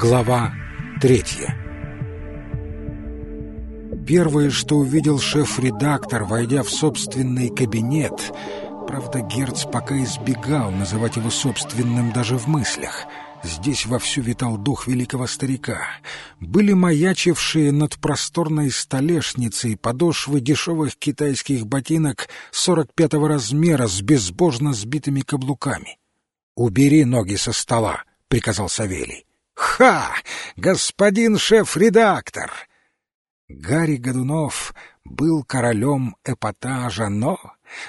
Глава третья Первое, что увидел шеф-редактор, войдя в собственный кабинет, правда, Герц пока избегал называть его собственным даже в мыслях — Здесь вовсю витал дух великого старика. Были маячившие над просторной столешницей подошвы дешевых китайских ботинок сорок пятого размера с безбожно сбитыми каблуками. «Убери ноги со стола», — приказал Савелий. «Ха! Господин шеф-редактор!» Гарри Годунов был королем эпатажа, но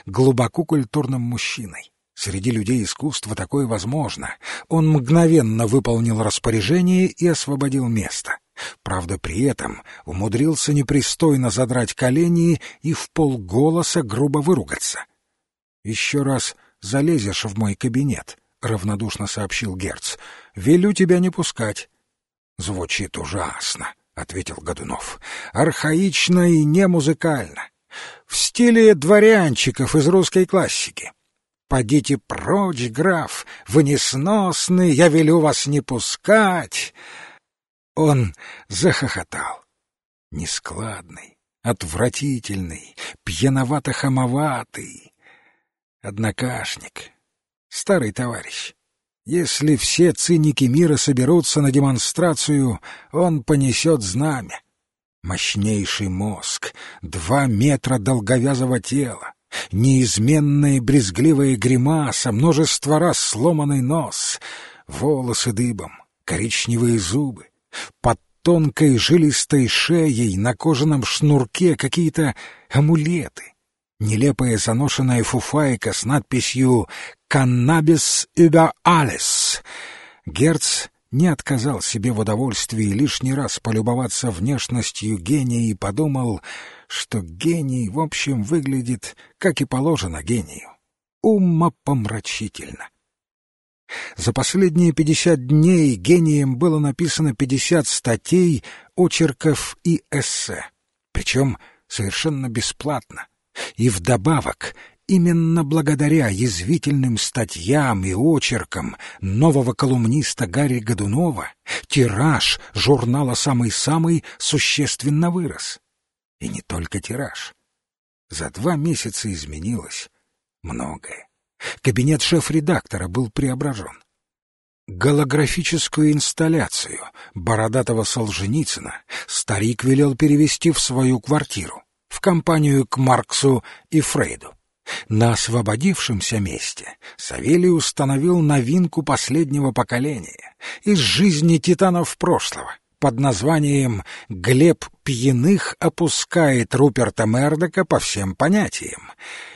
глубоко культурным мужчиной. Среди людей искусства такое возможно. Он мгновенно выполнил распоряжение и освободил место. Правда, при этом умудрился непристойно задрать колени и в полголоса грубо выругаться. «Еще раз залезешь в мой кабинет», — равнодушно сообщил Герц. «Велю тебя не пускать». «Звучит ужасно», — ответил Годунов. «Архаично и не музыкально. В стиле дворянчиков из русской классики. «Подите прочь, граф, вы несносный, я велю вас не пускать!» Он захохотал. Нескладный, отвратительный, пьяновато-хамоватый. Однокашник, старый товарищ. Если все циники мира соберутся на демонстрацию, он понесет знамя. Мощнейший мозг, два метра долговязого тела, неизменная брезгливая гримаса, множество раз сломанный нос, волосы дыбом, коричневые зубы, под тонкой жилистой шеей на кожаном шнурке какие-то амулеты, нелепая заношенная фуфайка с надписью «Каннабис über alles». Герц не отказал себе в удовольствии лишний раз полюбоваться внешностью гения и подумал, что гений, в общем, выглядит, как и положено гению, умопомрачительно. За последние пятьдесят дней гением было написано пятьдесят статей, очерков и эссе, причем совершенно бесплатно. И вдобавок Именно благодаря язвительным статьям и очеркам нового колумниста Гарри Годунова тираж журнала «Самый-самый» существенно вырос. И не только тираж. За два месяца изменилось многое. Кабинет шеф-редактора был преображен. Голографическую инсталляцию бородатого Солженицына старик велел перевести в свою квартиру, в компанию к Марксу и Фрейду. На освободившемся месте Савелий установил новинку последнего поколения из жизни титанов прошлого под названием «Глеб Пьяных опускает Руперта Мердока по всем понятиям».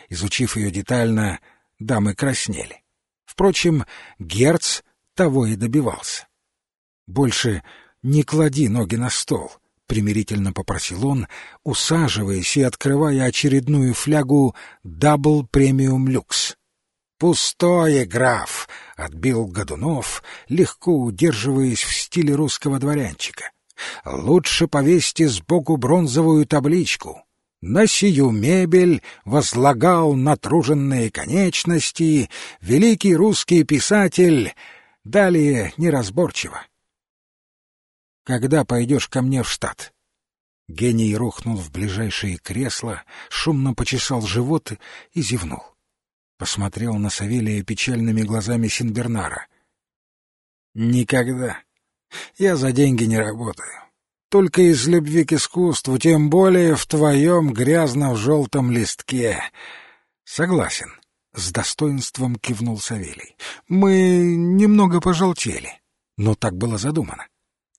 Изучив ее детально, дамы краснели. Впрочем, Герц того и добивался. «Больше не клади ноги на стол», — примирительно попросил он, усаживаясь и открывая очередную флягу «Дабл Премиум Люкс». «Пустое, граф!» — отбил Годунов, легко удерживаясь в стиле русского дворянчика. «Лучше повесьте сбоку бронзовую табличку. На сию мебель возлагал натруженные конечности великий русский писатель, далее неразборчиво. Когда пойдешь ко мне в штат?» Гений рухнул в ближайшее кресло, шумно почесал живот и зевнул. Посмотрел на Савелия печальными глазами Синбернара. «Никогда. Я за деньги не работаю. Только из любви к искусству, тем более в твоем грязно-желтом листке. Согласен». С достоинством кивнул Савелий. «Мы немного пожелтели, но так было задумано.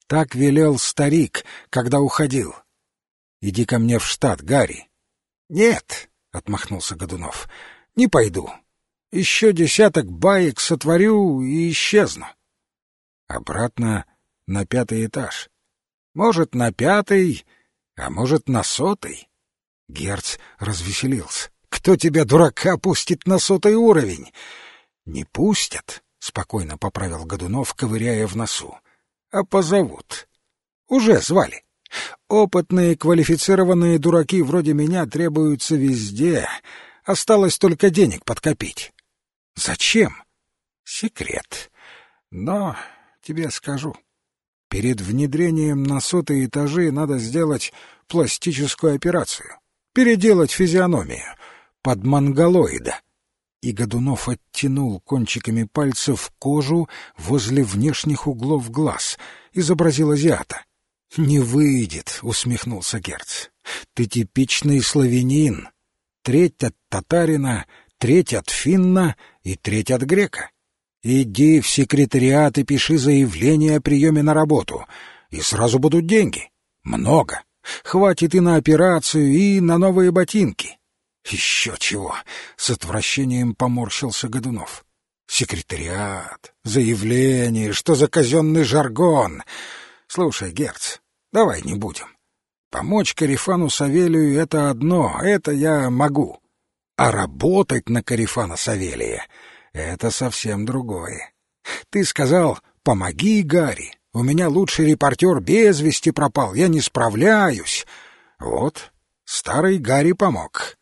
Так велел старик, когда уходил. Иди ко мне в штат, Гарри. Нет, отмахнулся Годунов. Не пойду. Еще десяток баек сотворю и исчезну. Обратно на пятый этаж. Может, на пятый, а может, на сотый. Герц развеселился. Кто тебя, дурака, пустит на сотый уровень? Не пустят, спокойно поправил Годунов, ковыряя в носу а позовут. Уже звали. Опытные квалифицированные дураки вроде меня требуются везде. Осталось только денег подкопить. Зачем? Секрет. Но тебе скажу. Перед внедрением на сотые этажи надо сделать пластическую операцию, переделать физиономию под монголоида. И Годунов оттянул кончиками пальцев кожу возле внешних углов глаз, изобразил азиата. «Не выйдет», — усмехнулся Герц. «Ты типичный славянин. Треть от татарина, треть от финна и треть от грека. Иди в секретариат и пиши заявление о приеме на работу, и сразу будут деньги. Много. Хватит и на операцию, и на новые ботинки. Еще чего! С отвращением поморщился Годунов. Секретариат, заявление, что за казенный жаргон. Слушай, Герц, давай не будем. Помочь Карифану Савелию — это одно, это я могу. А работать на Карифана Савелия — это совсем другое. Ты сказал «помоги, Гарри, у меня лучший репортер без вести пропал, я не справляюсь». Вот, старый Гарри помог.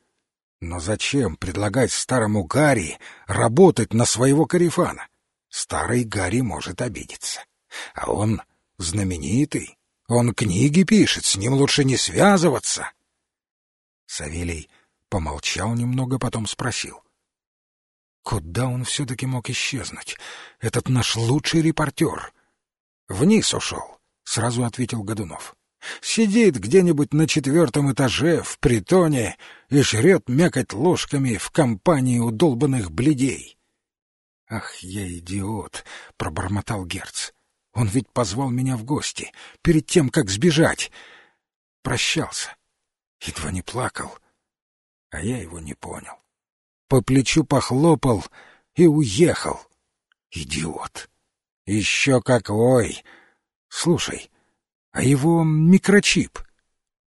Но зачем предлагать старому Гарри работать на своего Карифана? Старый Гарри может обидеться. А он знаменитый, он книги пишет, с ним лучше не связываться. Савелий помолчал немного, потом спросил. Куда он все-таки мог исчезнуть? Этот наш лучший репортер. Вниз ушел, сразу ответил Годунов. Сидит где-нибудь на четвертом этаже, в притоне, и жрет мякоть ложками в компании удолбанных бледей. «Ах, я идиот!» — пробормотал Герц. «Он ведь позвал меня в гости, перед тем, как сбежать. Прощался. Едва не плакал. А я его не понял. По плечу похлопал и уехал. Идиот! Еще какой! Слушай, а его микрочип.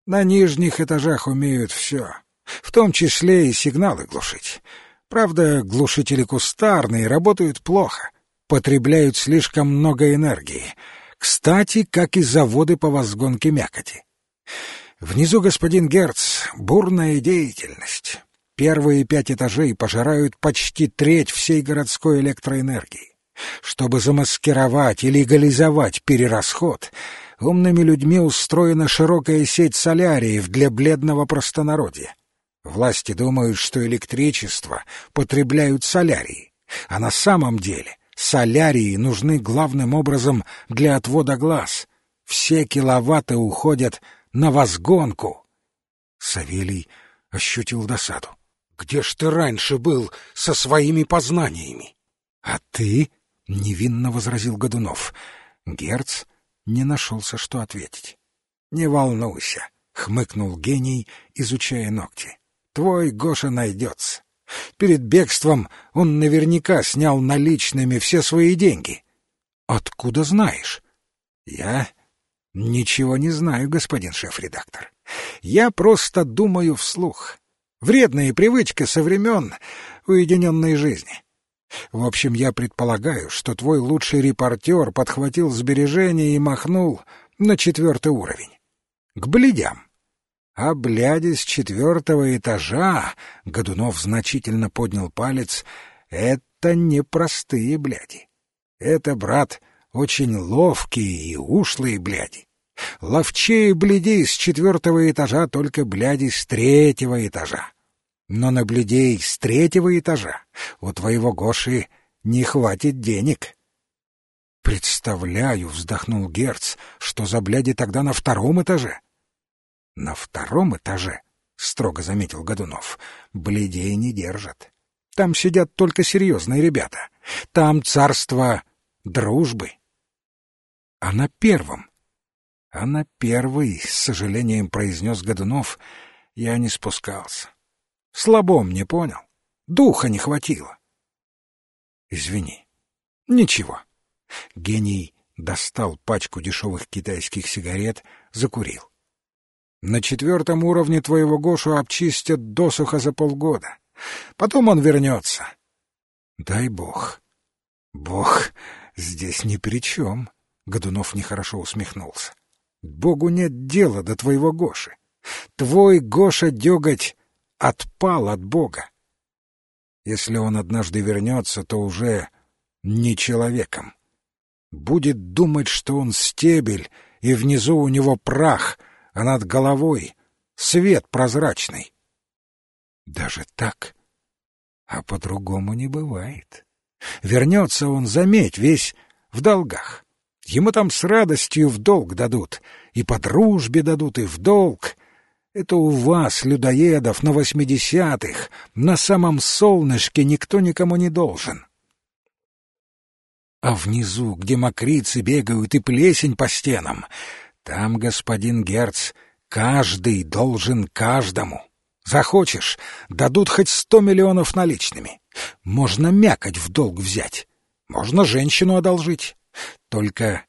На нижних этажах умеют все, в том числе и сигналы глушить. Правда, глушители кустарные, работают плохо, потребляют слишком много энергии. Кстати, как и заводы по возгонке мякоти. Внизу, господин Герц, бурная деятельность. Первые пять этажей пожирают почти треть всей городской электроэнергии. Чтобы замаскировать и легализовать перерасход, умными людьми устроена широкая сеть соляриев для бледного простонародья. Власти думают, что электричество потребляют солярии, а на самом деле солярии нужны главным образом для отвода глаз. Все киловатты уходят на возгонку. Савелий ощутил досаду. «Где ж ты раньше был со своими познаниями?» «А ты?» — невинно возразил Годунов. Герц не нашелся, что ответить. «Не волнуйся», — хмыкнул гений, изучая ногти. «Твой Гоша найдется. Перед бегством он наверняка снял наличными все свои деньги». «Откуда знаешь?» «Я ничего не знаю, господин шеф-редактор. Я просто думаю вслух. Вредная привычка со времен уединенной жизни. В общем, я предполагаю, что твой лучший репортер подхватил сбережения и махнул на четвертый уровень. К бледям. А бляди с четвертого этажа, Годунов значительно поднял палец, это не простые бляди. Это, брат, очень ловкие и ушлые бляди. Ловчее бледей с четвертого этажа только бляди с третьего этажа. Но на бледей с третьего этажа у твоего Гоши не хватит денег. Представляю, вздохнул Герц, что за бляди тогда на втором этаже. На втором этаже, строго заметил Годунов, бледей не держат. Там сидят только серьезные ребята. Там царство дружбы. А на первом? А на первый, с сожалением произнес Годунов, я не спускался. Слабом не понял. Духа не хватило. Извини. Ничего. Гений достал пачку дешевых китайских сигарет, закурил. На четвертом уровне твоего Гошу обчистят досуха за полгода. Потом он вернется. Дай бог. Бог здесь ни при чем. Годунов нехорошо усмехнулся. Богу нет дела до твоего Гоши. Твой Гоша деготь отпал от Бога. Если он однажды вернется, то уже не человеком. Будет думать, что он стебель, и внизу у него прах, а над головой свет прозрачный. Даже так? А по-другому не бывает. Вернется он, заметь, весь в долгах. Ему там с радостью в долг дадут, и по дружбе дадут, и в долг. Это у вас, людоедов, на восьмидесятых, на самом солнышке никто никому не должен. А внизу, где мокрицы бегают и плесень по стенам, там, господин Герц, каждый должен каждому. Захочешь, дадут хоть сто миллионов наличными. Можно мякоть в долг взять, можно женщину одолжить. Только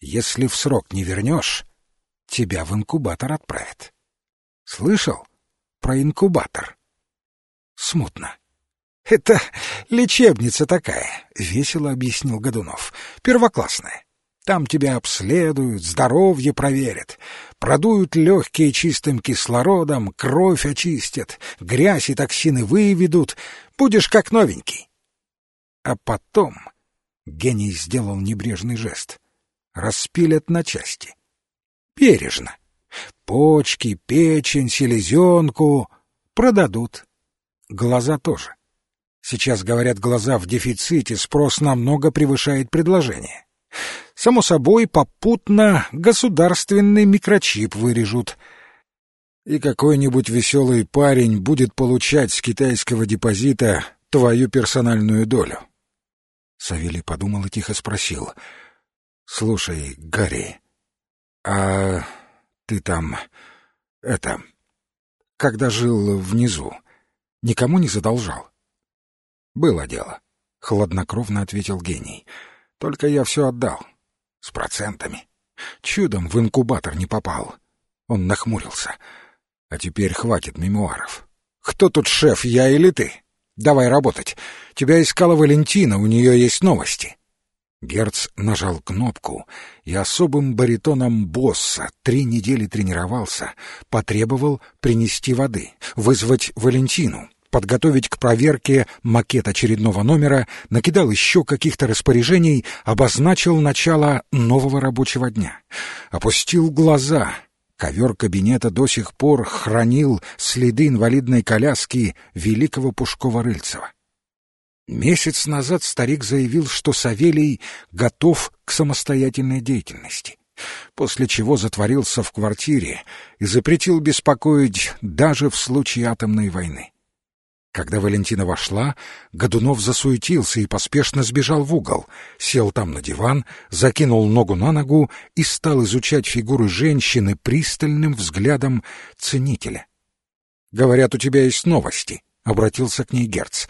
если в срок не вернешь, тебя в инкубатор отправят. Слышал про инкубатор? Смутно. Это лечебница такая, весело объяснил Годунов. Первоклассная. Там тебя обследуют, здоровье проверят, продуют легкие чистым кислородом, кровь очистят, грязь и токсины выведут, будешь как новенький. А потом гений сделал небрежный жест. Распилят на части. Бережно. Почки, печень, селезенку продадут. Глаза тоже. Сейчас, говорят, глаза в дефиците, спрос намного превышает предложение. Само собой, попутно государственный микрочип вырежут. И какой-нибудь веселый парень будет получать с китайского депозита твою персональную долю. Савелий подумал и тихо спросил. — Слушай, Гарри, а ты там... это... когда жил внизу, никому не задолжал? — Было дело, — хладнокровно ответил гений. — Только я все отдал. С процентами. Чудом в инкубатор не попал. Он нахмурился. А теперь хватит мемуаров. Кто тут шеф, я или ты? Давай работать. Тебя искала Валентина, у нее есть новости. Герц нажал кнопку и особым баритоном босса три недели тренировался, потребовал принести воды, вызвать Валентину, подготовить к проверке макет очередного номера, накидал еще каких-то распоряжений, обозначил начало нового рабочего дня. Опустил глаза. Ковер кабинета до сих пор хранил следы инвалидной коляски великого Пушкова-Рыльцева. Месяц назад старик заявил, что Савелий готов к самостоятельной деятельности, после чего затворился в квартире и запретил беспокоить даже в случае атомной войны. Когда Валентина вошла, Годунов засуетился и поспешно сбежал в угол, сел там на диван, закинул ногу на ногу и стал изучать фигуры женщины пристальным взглядом ценителя. «Говорят, у тебя есть новости», — обратился к ней Герц.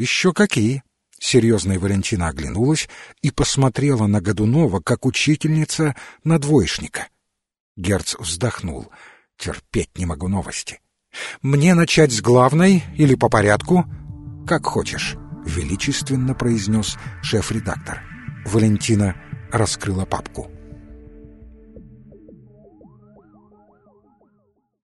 «Еще какие?» Серьезная Валентина оглянулась и посмотрела на Годунова, как учительница на двоечника. Герц вздохнул. «Терпеть не могу новости». Мне начать с главной или по порядку? Как хочешь, величественно произнес шеф-редактор. Валентина раскрыла папку.